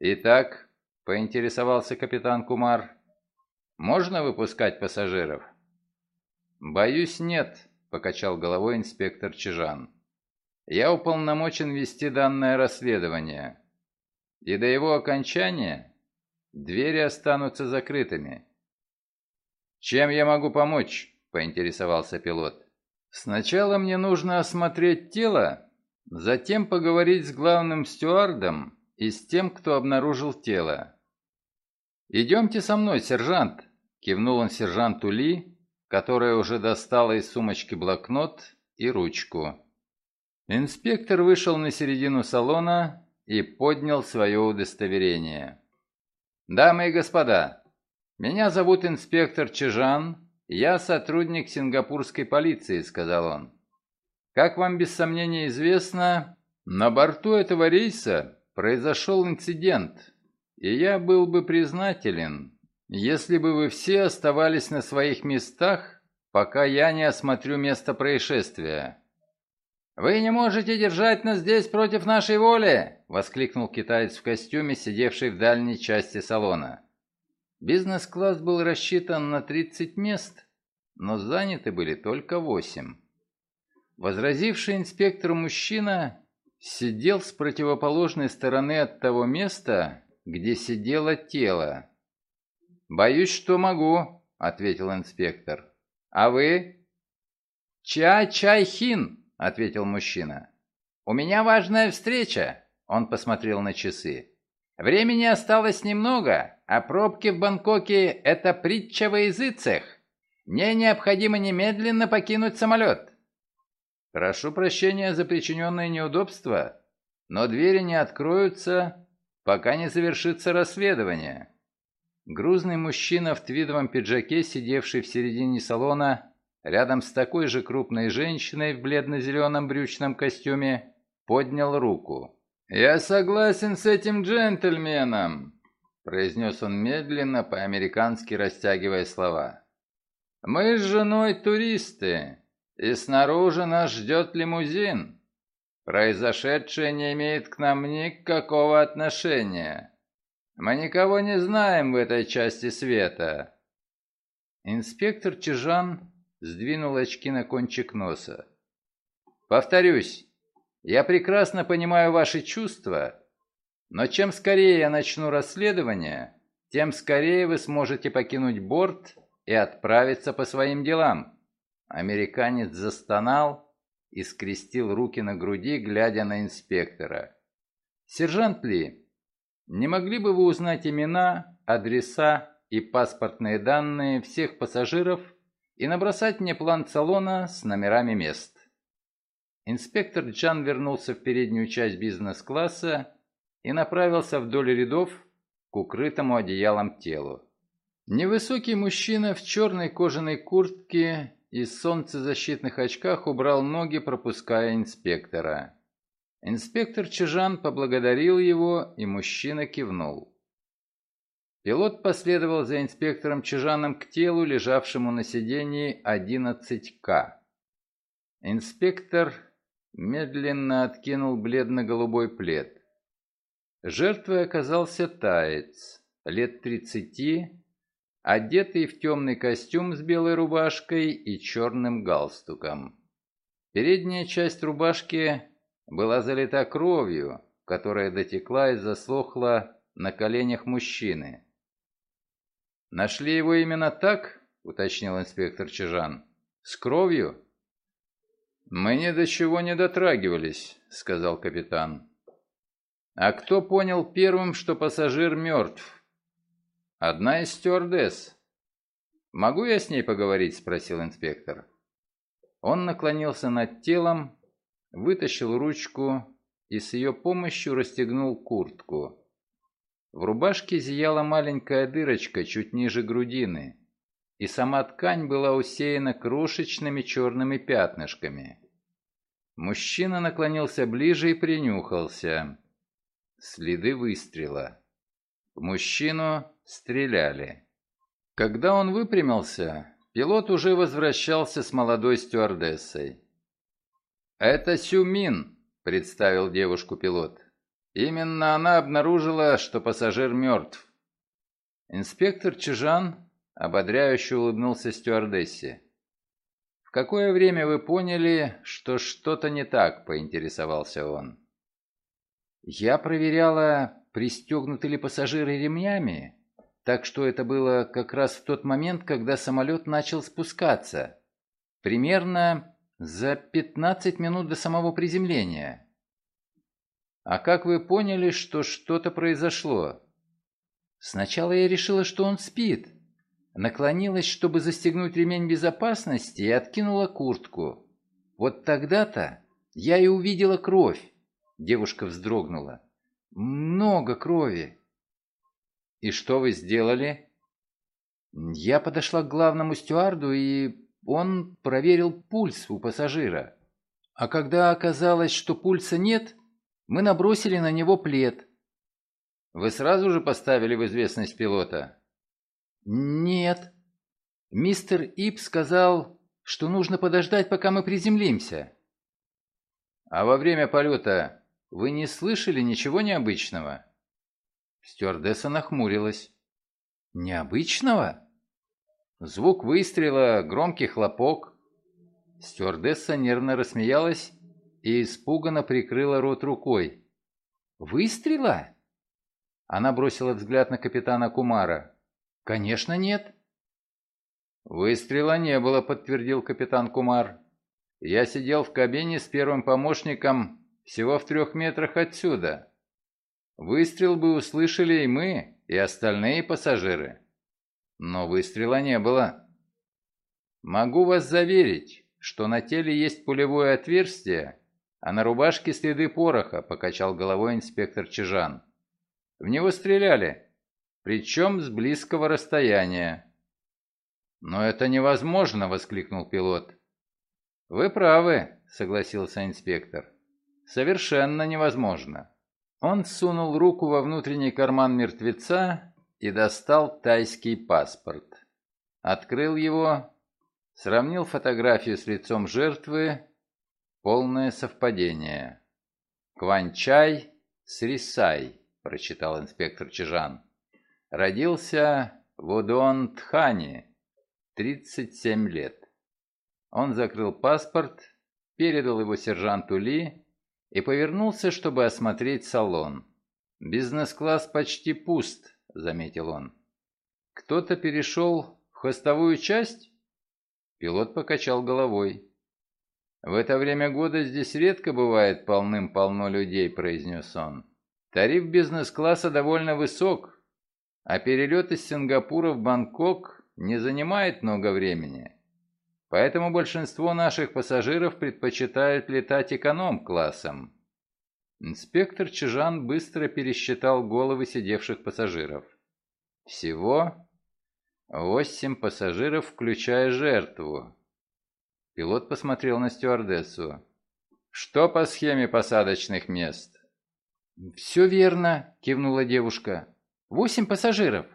«Итак», — поинтересовался капитан Кумар, — «можно выпускать пассажиров?» «Боюсь, нет», — покачал головой инспектор Чижан. «Я уполномочен вести данное расследование, и до его окончания двери останутся закрытыми». «Чем я могу помочь?» — поинтересовался пилот. «Сначала мне нужно осмотреть тело, затем поговорить с главным стюардом и с тем, кто обнаружил тело. «Идемте со мной, сержант», — кивнул он сержанту Ли, которая уже достала из сумочки блокнот и ручку. Инспектор вышел на середину салона и поднял свое удостоверение. «Дамы и господа, меня зовут инспектор Чижан, я сотрудник сингапурской полиции», — сказал он. «Как вам без сомнения известно, на борту этого рейса произошел инцидент, и я был бы признателен, если бы вы все оставались на своих местах, пока я не осмотрю место происшествия. «Вы не можете держать нас здесь против нашей воли!» — воскликнул китаец в костюме, сидевший в дальней части салона. Бизнес-класс был рассчитан на 30 мест, но заняты были только 8. Возразивший инспектору мужчина сидел с противоположной стороны от того места, где сидело тело. «Боюсь, что могу», — ответил инспектор. «А вы?» «Чай-чай-хин», — ответил мужчина. «У меня важная встреча», — он посмотрел на часы. «Времени осталось немного, а пробки в Бангкоке — это притча во языцах. Мне необходимо немедленно покинуть самолет». «Прошу прощения за причиненное неудобство, но двери не откроются, пока не завершится расследование». Грузный мужчина в твидовом пиджаке, сидевший в середине салона, рядом с такой же крупной женщиной в бледно-зеленом брючном костюме, поднял руку. «Я согласен с этим джентльменом», — произнес он медленно, по-американски растягивая слова. «Мы с женой туристы, и снаружи нас ждет лимузин. Произошедшее не имеет к нам никакого отношения». Мы никого не знаем в этой части света». Инспектор Чижан сдвинул очки на кончик носа. «Повторюсь, я прекрасно понимаю ваши чувства, но чем скорее я начну расследование, тем скорее вы сможете покинуть борт и отправиться по своим делам». Американец застонал и скрестил руки на груди, глядя на инспектора. «Сержант Ли, не могли бы вы узнать имена, адреса и паспортные данные всех пассажиров и набросать мне план салона с номерами мест? Инспектор Джан вернулся в переднюю часть бизнес-класса и направился вдоль рядов к укрытому одеялом телу. Невысокий мужчина в черной кожаной куртке и солнцезащитных очках убрал ноги, пропуская инспектора. Инспектор Чижан поблагодарил его, и мужчина кивнул. Пилот последовал за инспектором Чижаном к телу, лежавшему на сидении 11К. Инспектор медленно откинул бледно-голубой плед. Жертвой оказался таец, лет 30, одетый в темный костюм с белой рубашкой и черным галстуком. Передняя часть рубашки была залита кровью, которая дотекла и засохла на коленях мужчины. «Нашли его именно так?» — уточнил инспектор Чижан. «С кровью?» «Мы ни до чего не дотрагивались», — сказал капитан. «А кто понял первым, что пассажир мертв?» «Одна из стюардесс». «Могу я с ней поговорить?» — спросил инспектор. Он наклонился над телом вытащил ручку и с ее помощью расстегнул куртку. В рубашке зияла маленькая дырочка чуть ниже грудины, и сама ткань была усеяна крошечными черными пятнышками. Мужчина наклонился ближе и принюхался. Следы выстрела. Мужчину стреляли. Когда он выпрямился, пилот уже возвращался с молодой стюардессой. «Это Сюмин», — представил девушку пилот. Именно она обнаружила, что пассажир мертв. Инспектор Чижан ободряюще улыбнулся стюардессе. «В какое время вы поняли, что что-то не так?» – поинтересовался он. «Я проверяла, пристегнуты ли пассажиры ремнями, так что это было как раз в тот момент, когда самолет начал спускаться. Примерно за 15 минут до самого приземления. А как вы поняли, что что-то произошло? Сначала я решила, что он спит. Наклонилась, чтобы застегнуть ремень безопасности и откинула куртку. Вот тогда-то я и увидела кровь. Девушка вздрогнула. Много крови. «И что вы сделали?» «Я подошла к главному стюарду, и он проверил пульс у пассажира. А когда оказалось, что пульса нет, мы набросили на него плед». «Вы сразу же поставили в известность пилота?» «Нет. Мистер Ип сказал, что нужно подождать, пока мы приземлимся». «А во время полета вы не слышали ничего необычного?» Стюардесса нахмурилась. «Необычного?» Звук выстрела, громкий хлопок. Стюардесса нервно рассмеялась и испуганно прикрыла рот рукой. «Выстрела?» Она бросила взгляд на капитана Кумара. «Конечно нет». «Выстрела не было», — подтвердил капитан Кумар. «Я сидел в кабине с первым помощником всего в трех метрах отсюда. Выстрел бы услышали и мы, и остальные пассажиры. Но выстрела не было. Могу вас заверить, что на теле есть пулевое отверстие, а на рубашке следы пороха, покачал головой инспектор Чижан. В него стреляли, причем с близкого расстояния. «Но это невозможно!» — воскликнул пилот. «Вы правы», — согласился инспектор. «Совершенно невозможно». Он сунул руку во внутренний карман мертвеца и достал тайский паспорт. Открыл его, сравнил фотографию с лицом жертвы. Полное совпадение. «Кванчай Срисай», — прочитал инспектор Чижан. Родился в Удон-Тхане, 37 лет. Он закрыл паспорт, передал его сержанту Ли и повернулся, чтобы осмотреть салон. «Бизнес-класс почти пуст», — заметил он. «Кто-то перешел в хвостовую часть?» Пилот покачал головой. «В это время года здесь редко бывает полным-полно людей», — произнес он. «Тариф бизнес-класса довольно высок, а перелет из Сингапура в Бангкок не занимает много времени. Поэтому большинство наших пассажиров предпочитают летать эконом-классом. Инспектор Чижан быстро пересчитал головы сидевших пассажиров. Всего восемь пассажиров, включая жертву. Пилот посмотрел на стюардессу. «Что по схеме посадочных мест?» «Все верно», — кивнула девушка. «Восемь пассажиров».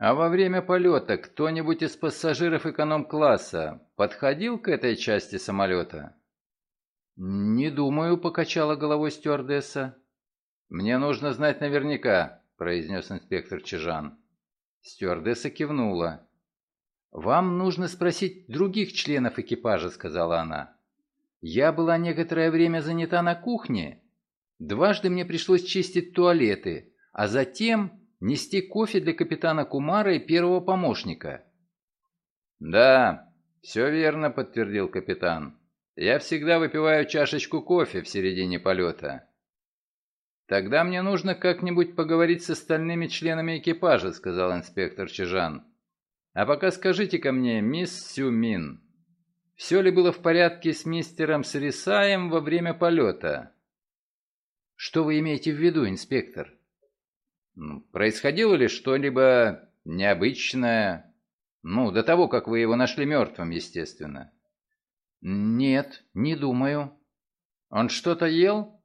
А во время полета кто-нибудь из пассажиров эконом-класса подходил к этой части самолета? «Не думаю», — покачала головой стюардесса. «Мне нужно знать наверняка», — произнес инспектор Чижан. Стюардесса кивнула. «Вам нужно спросить других членов экипажа», — сказала она. «Я была некоторое время занята на кухне. Дважды мне пришлось чистить туалеты, а затем нести кофе для капитана Кумара и первого помощника. «Да, все верно», — подтвердил капитан. «Я всегда выпиваю чашечку кофе в середине полета». «Тогда мне нужно как-нибудь поговорить с остальными членами экипажа», — сказал инспектор Чижан. «А пока скажите-ка мне, мисс Сюмин, все ли было в порядке с мистером Срисаем во время полета?» «Что вы имеете в виду, инспектор?» Происходило ли что-либо необычное? Ну, до того, как вы его нашли мертвым, естественно. Нет, не думаю. Он что-то ел?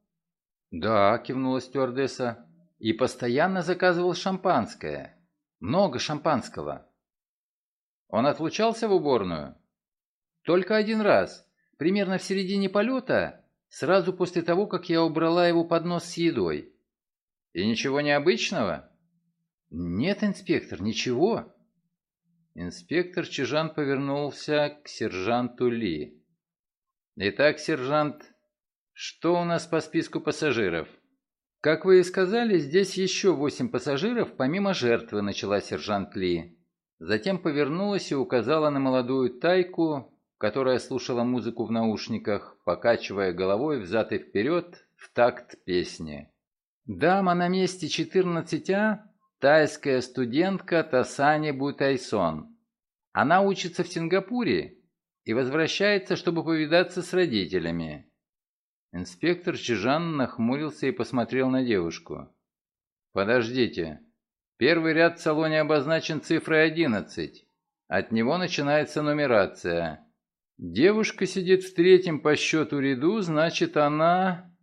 Да, кивнула стюардесса. И постоянно заказывал шампанское. Много шампанского. Он отлучался в уборную? Только один раз. Примерно в середине полета, сразу после того, как я убрала его поднос с едой. И ничего необычного? Нет, инспектор, ничего. Инспектор Чижан повернулся к сержанту Ли. Итак, сержант, что у нас по списку пассажиров? Как вы и сказали, здесь еще восемь пассажиров, помимо жертвы, начала сержант Ли. Затем повернулась и указала на молодую тайку, которая слушала музыку в наушниках, покачивая головой взад и вперед в такт песни. Дама на месте 14А – тайская студентка Тасани Бутайсон. Она учится в Сингапуре и возвращается, чтобы повидаться с родителями. Инспектор Чижан нахмурился и посмотрел на девушку. «Подождите. Первый ряд в салоне обозначен цифрой 11. От него начинается нумерация. Девушка сидит в третьем по счету ряду, значит, она...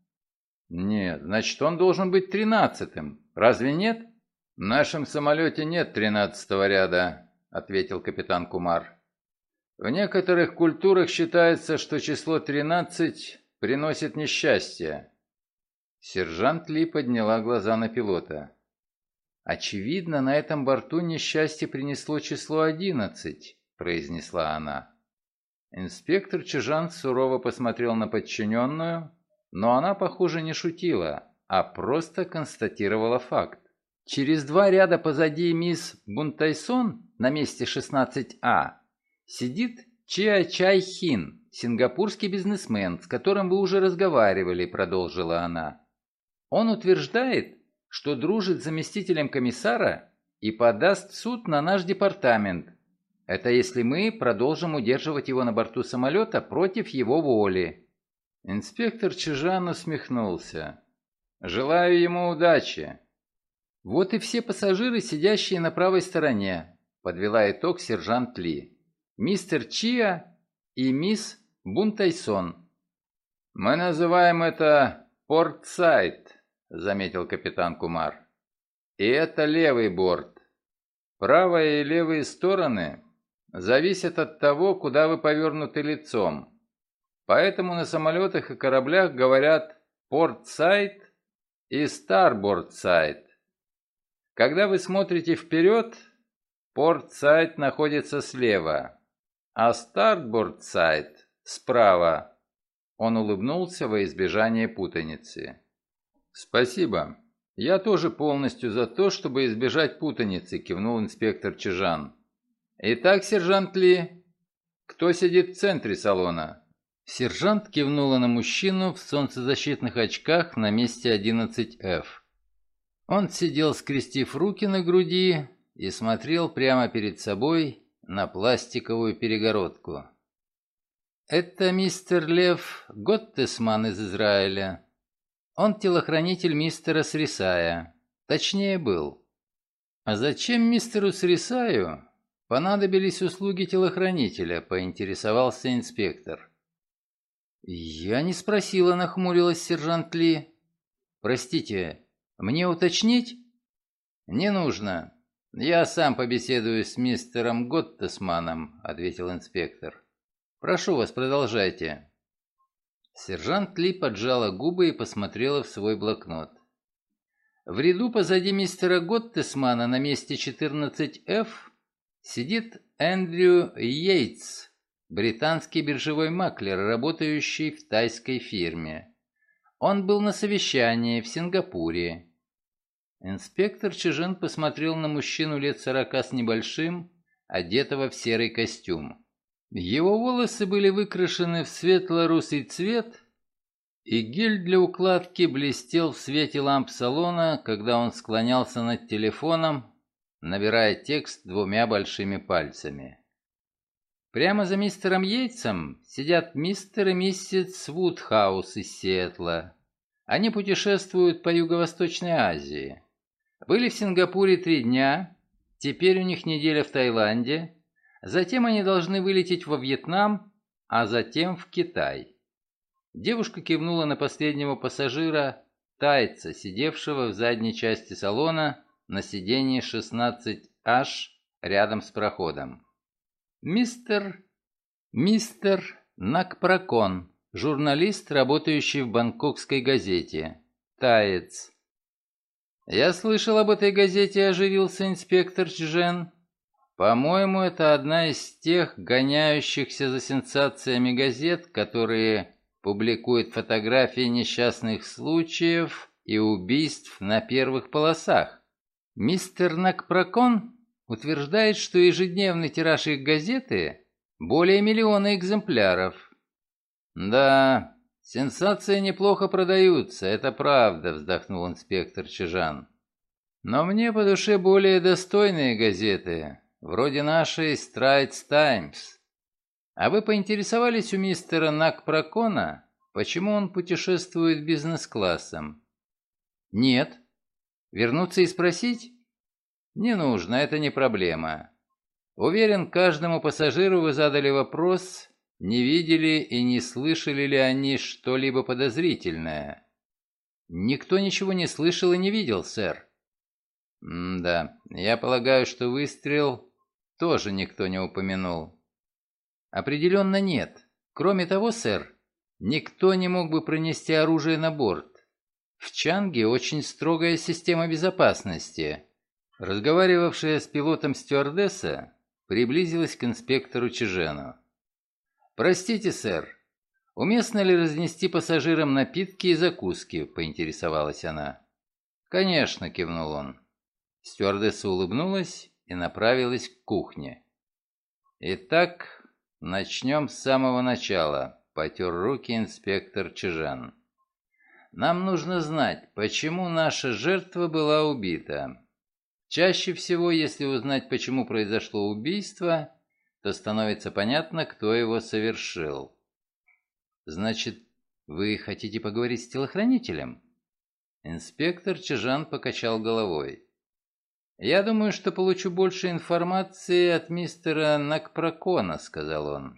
Нет, значит, он должен быть тринадцатым. Разве нет? В нашем самолете нет тринадцатого ряда, ответил капитан Кумар. В некоторых культурах считается, что число тринадцать приносит несчастье. Сержант Ли подняла глаза на пилота. «Очевидно, на этом борту несчастье принесло число одиннадцать», — произнесла она. Инспектор Чижан сурово посмотрел на подчиненную, но она, похоже, не шутила, а просто констатировала факт. Через два ряда позади мисс Бунтайсон на месте 16А сидит Чиа Чай Хин, сингапурский бизнесмен, с которым вы уже разговаривали, продолжила она. Он утверждает, что дружит с заместителем комиссара и подаст суд на наш департамент, это если мы продолжим удерживать его на борту самолета против его воли». Инспектор Чижан усмехнулся. «Желаю ему удачи». «Вот и все пассажиры, сидящие на правой стороне», — подвела итог сержант Ли. «Мистер Чиа и мисс Бунтайсон». «Мы называем это Портсайд», — заметил капитан Кумар. «И это левый борт. Правая и левые стороны зависит от того, куда вы повернуты лицом. Поэтому на самолетах и кораблях говорят «port side» и «starboard side». Когда вы смотрите вперед, port side находится слева, а starboard side справа. Он улыбнулся во избежание путаницы. «Спасибо. Я тоже полностью за то, чтобы избежать путаницы», – кивнул инспектор Чижан. «Итак, сержант Ли, кто сидит в центре салона?» Сержант кивнула на мужчину в солнцезащитных очках на месте 11F. Он сидел, скрестив руки на груди, и смотрел прямо перед собой на пластиковую перегородку. «Это мистер Лев Готтесман из Израиля. Он телохранитель мистера Срисая. Точнее, был. А зачем мистеру Срисаю Понадобились услуги телохранителя, поинтересовался инспектор. Я не спросила, нахмурилась сержант Ли. Простите, мне уточнить? Не нужно. Я сам побеседую с мистером Готтесманом, ответил инспектор. Прошу вас, продолжайте. Сержант Ли поджала губы и посмотрела в свой блокнот. В ряду позади мистера Готтесмана на месте 14F Сидит Эндрю Йейтс, британский биржевой маклер, работающий в тайской фирме. Он был на совещании в Сингапуре. Инспектор Чижин посмотрел на мужчину лет сорока с небольшим, одетого в серый костюм. Его волосы были выкрашены в светло-русый цвет, и гель для укладки блестел в свете ламп салона, когда он склонялся над телефоном, набирая текст двумя большими пальцами. Прямо за мистером Йейтсом сидят мистер и миссис Вудхаус из Сиэтла. Они путешествуют по Юго-Восточной Азии. Были в Сингапуре три дня, теперь у них неделя в Таиланде, затем они должны вылететь во Вьетнам, а затем в Китай. Девушка кивнула на последнего пассажира, тайца, сидевшего в задней части салона на сиденье 16H рядом с проходом. Мистер... Мистер Накпрокон, журналист, работающий в бангкокской газете. Таец. «Я слышал об этой газете», — оживился инспектор Чжен. «По-моему, это одна из тех гоняющихся за сенсациями газет, которые публикуют фотографии несчастных случаев и убийств на первых полосах. Мистер Накпрокон утверждает, что ежедневный тираж их газеты более миллиона экземпляров. Да, сенсации неплохо продаются, это правда, вздохнул инспектор Чижан. Но мне по душе более достойные газеты, вроде нашей Straits Times. А вы поинтересовались у мистера Накпрокона, почему он путешествует бизнес-классом? Нет. Вернуться и спросить? Не нужно, это не проблема. Уверен, каждому пассажиру вы задали вопрос, не видели и не слышали ли они что-либо подозрительное. Никто ничего не слышал и не видел, сэр. М да, я полагаю, что выстрел тоже никто не упомянул. Определенно нет. Кроме того, сэр, никто не мог бы пронести оружие на борт. В Чанге очень строгая система безопасности. Разговаривавшая с пилотом стюардесса приблизилась к инспектору Чижену. «Простите, сэр, уместно ли разнести пассажирам напитки и закуски?» – поинтересовалась она. «Конечно», – кивнул он. Стюардесса улыбнулась и направилась к кухне. «Итак, начнем с самого начала», – потер руки инспектор Чижан. Нам нужно знать, почему наша жертва была убита. Чаще всего, если узнать, почему произошло убийство, то становится понятно, кто его совершил. Значит, вы хотите поговорить с телохранителем? Инспектор Чижан покачал головой. «Я думаю, что получу больше информации от мистера Накпрокона», — сказал он.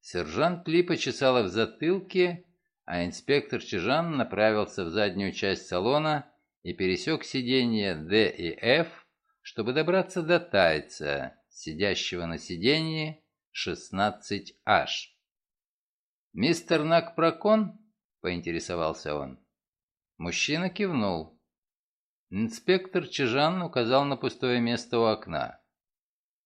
Сержант Ли почесала в затылке а инспектор Чижан направился в заднюю часть салона и пересек сиденья D и F, чтобы добраться до тайца, сидящего на сиденье 16H. «Мистер Накпрокон?» — поинтересовался он. Мужчина кивнул. Инспектор Чижан указал на пустое место у окна.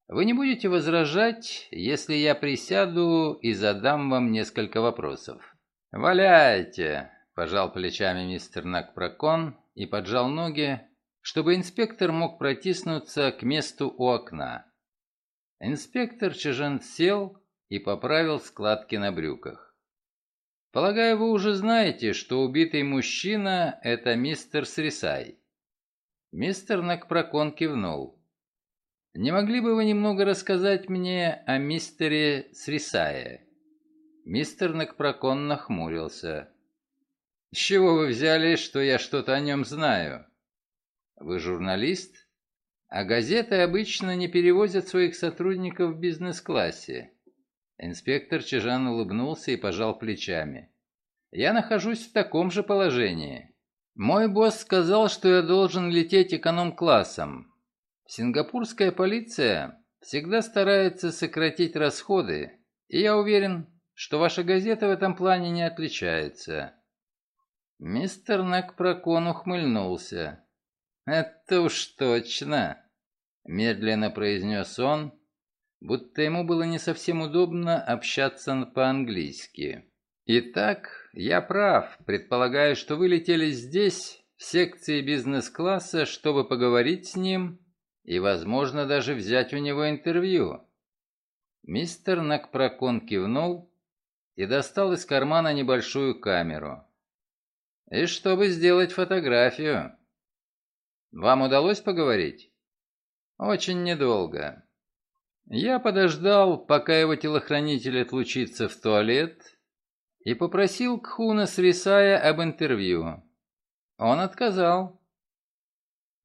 «Вы не будете возражать, если я присяду и задам вам несколько вопросов?» «Валяйте!» – пожал плечами мистер Накпрокон и поджал ноги, чтобы инспектор мог протиснуться к месту у окна. Инспектор Чижен сел и поправил складки на брюках. «Полагаю, вы уже знаете, что убитый мужчина – это мистер Срисай». Мистер Накпрокон кивнул. «Не могли бы вы немного рассказать мне о мистере Срисае?» Мистер Накпрокон нахмурился. «С чего вы взяли, что я что-то о нем знаю?» «Вы журналист?» «А газеты обычно не перевозят своих сотрудников в бизнес-классе». Инспектор Чижан улыбнулся и пожал плечами. «Я нахожусь в таком же положении. Мой босс сказал, что я должен лететь эконом-классом. Сингапурская полиция всегда старается сократить расходы, и я уверен, что ваша газета в этом плане не отличается». Мистер Накпрокон ухмыльнулся. «Это уж точно», — медленно произнес он, будто ему было не совсем удобно общаться по-английски. «Итак, я прав, предполагаю, что вы летели здесь, в секции бизнес-класса, чтобы поговорить с ним и, возможно, даже взять у него интервью». Мистер Накпрокон кивнул и достал из кармана небольшую камеру. «И чтобы сделать фотографию». «Вам удалось поговорить?» «Очень недолго». Я подождал, пока его телохранитель отлучится в туалет, и попросил Кхуна Срисая об интервью. Он отказал.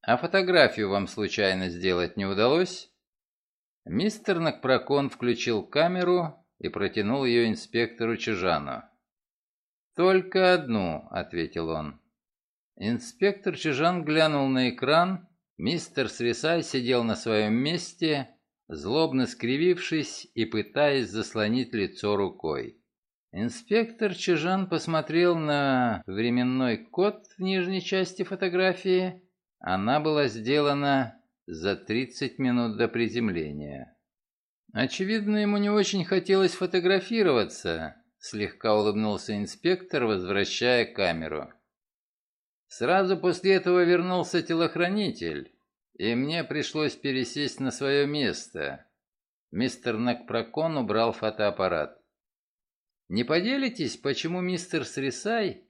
«А фотографию вам случайно сделать не удалось?» Мистер Накпрокон включил камеру и протянул ее инспектору Чижану. «Только одну», — ответил он. Инспектор Чижан глянул на экран. Мистер Свисай сидел на своем месте, злобно скривившись и пытаясь заслонить лицо рукой. Инспектор Чижан посмотрел на временной код в нижней части фотографии Она была сделана за 30 минут до приземления. Очевидно, ему не очень хотелось фотографироваться, слегка улыбнулся инспектор, возвращая камеру. Сразу после этого вернулся телохранитель, и мне пришлось пересесть на свое место. Мистер Накпрокон убрал фотоаппарат. Не поделитесь, почему мистер Срисай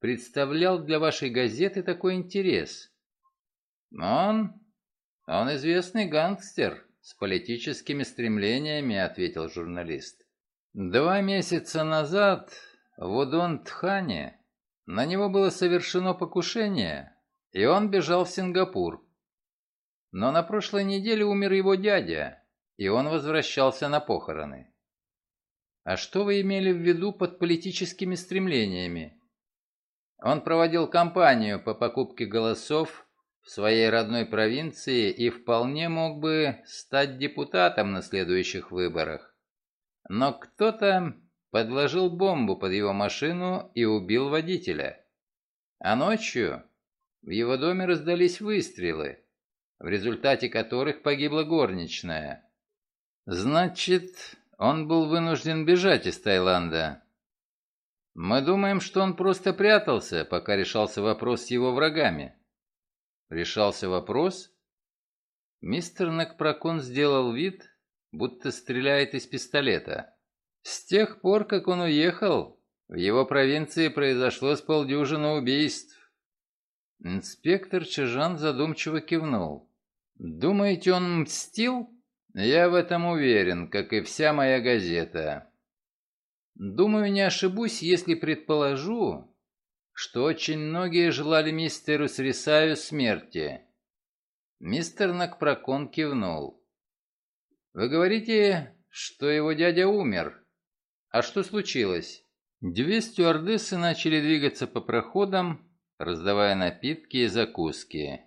представлял для вашей газеты такой интерес? Он... он известный гангстер с политическими стремлениями, ответил журналист. Два месяца назад в Удон-Тхане на него было совершено покушение, и он бежал в Сингапур. Но на прошлой неделе умер его дядя, и он возвращался на похороны. А что вы имели в виду под политическими стремлениями? Он проводил кампанию по покупке голосов в своей родной провинции и вполне мог бы стать депутатом на следующих выборах. Но кто-то подложил бомбу под его машину и убил водителя. А ночью в его доме раздались выстрелы, в результате которых погибла горничная. Значит, он был вынужден бежать из Таиланда. Мы думаем, что он просто прятался, пока решался вопрос с его врагами. Решался вопрос? Мистер Накпрокон сделал вид, будто стреляет из пистолета. С тех пор, как он уехал, в его провинции произошло с полдюжины убийств. Инспектор Чижан задумчиво кивнул. «Думаете, он мстил?» Я в этом уверен, как и вся моя газета. Думаю, не ошибусь, если предположу, что очень многие желали мистеру Срисаю смерти. Мистер Накпрокон кивнул. Вы говорите, что его дядя умер. А что случилось? Две стюардессы начали двигаться по проходам, раздавая напитки и закуски.